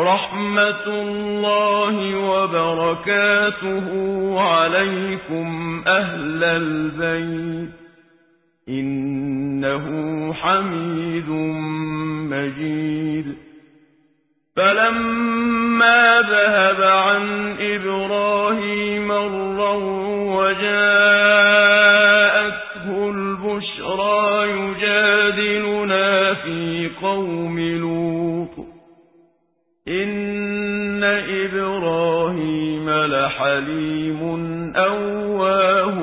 رحمة الله وبركاته عليكم أهل البيت. إنه حميد مجيد. فلما إن إبراهيم لحليم أواه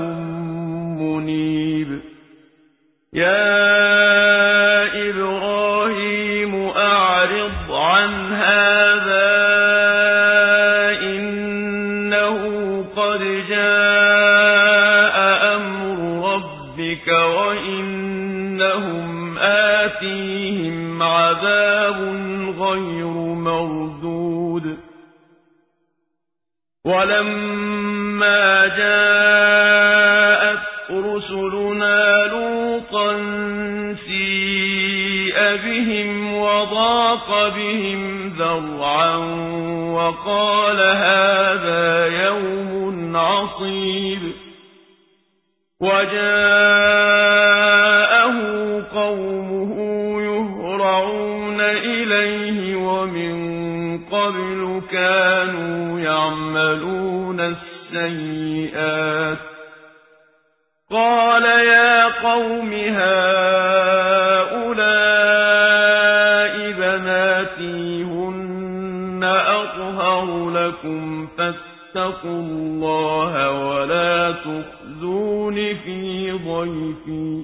عذاب غير مردود ولما جاءت رسلنا لوطا سيء بهم وضاق بهم ذرعا وقال هذا يوم عصيب وجاءه قومه يهرعون إليه ومن قبل كانوا يعملون السيئات. قال يا قوم هؤلاء بناتي هن أطهر لكم فاتقوا الله ولا تخزون في ضيفي.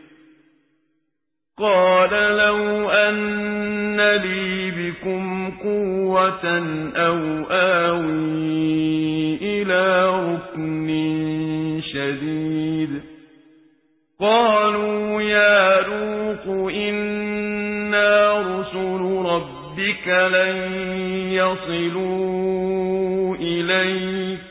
قال لو أن لي بكم قوة أو آوي إلى ركن شديد. قالوا يا لوط إنا رسل ربك لن يصلوا إليك.